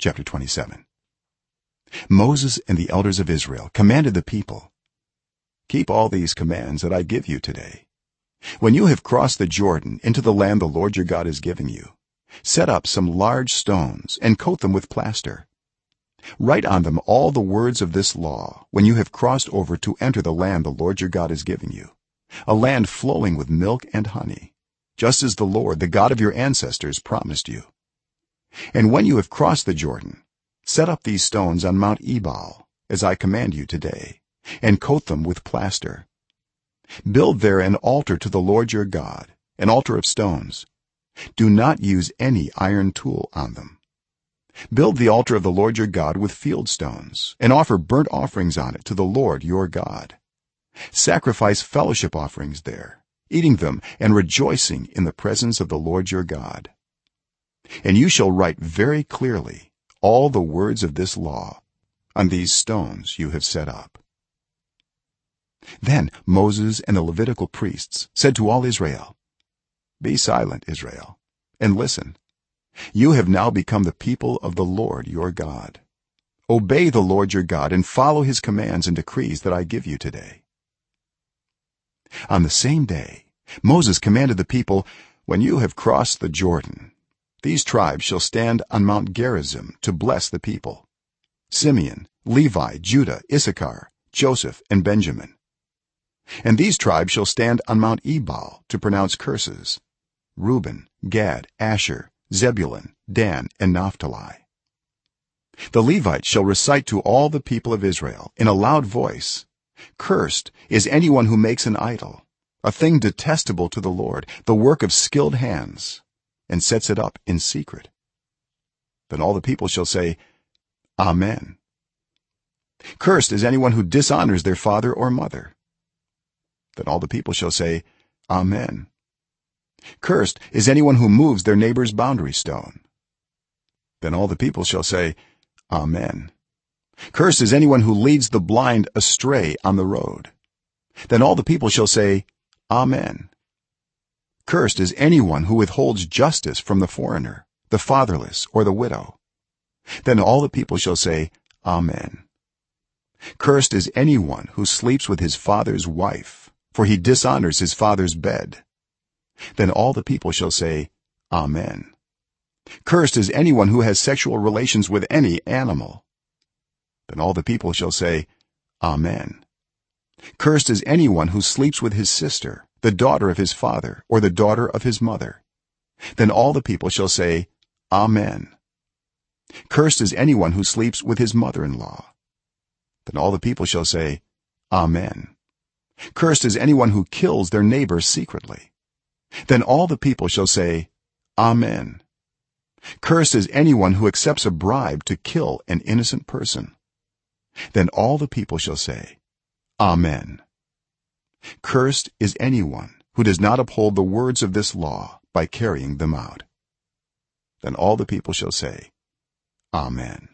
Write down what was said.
chapter 27 moses and the elders of israel commanded the people keep all these commands that i give you today. When you have crossed the jordan into the land the lord your god is giving you set up some large stones and coat them with plaster. Write on them all the words of this law when you have crossed over to enter the land the lord your god is giving you a land flowing with milk and honey just as the lord the god of your ancestors promised you and when you have crossed the jordan set up these stones on mount ebal as i command you today and coat them with plaster. Build there an altar to the lord your god an altar of stones. Do not use any iron tool on them. Build the altar of the lord your god with field stones and offer burnt offerings on it to the lord your god. Sacrifice fellowship offerings there eating them and rejoicing in the presence of the lord your god and you shall write very clearly all the words of this law on these stones you have set up. Then moses and the levitical priests said to all israel be silent israel and listen. You have now become the people of the lord your god. Obey the lord your god and follow his commands and decrees that i give you today. On the same day moses commanded the people when you have crossed the jordan these tribes shall stand on mount gerizim to bless the people. Simeon levi judah issachar joseph and benjamin. And these tribes shall stand on mount ebal to pronounce curses. Reuben gad asher zebulun dan and naphtali. The levites shall recite to all the people of israel in a loud voice cursed is anyone who makes an idol a thing detestable to the lord the work of skilled hands and sets it up in secret. Then all the people shall say amen. Cursed is anyone who dishonors their father or mother. Then all the people shall say amen. Cursed is anyone who moves their neighbor's boundary stone. Then all the people shall say amen. Cursed is anyone who leads the blind astray on the road. Then all the people shall say amen cursed is anyone who withholds justice from the foreigner the fatherless or the widow. Then all the people shall say amen. Cursed is anyone who sleeps with his father's wife for he dishonors his father's bed. Then all the people shall say amen. Cursed is anyone who has sexual relations with any animal. Then all the people shall say amen. Cursed is anyone who sleeps with his sister the daughter of his father or the daughter of his mother. Then all the people shall say amen. Cursed is anyone who sleeps with his mother-in-law. Then all the people shall say amen. Cursed is anyone who kills their neighbor secretly. Then all the people shall say amen. Cursed is anyone who accepts a bribe to kill an innocent person. Then all the people shall say amen cursed is anyone who does not uphold the words of this law by carrying them out. Then all the people shall say amen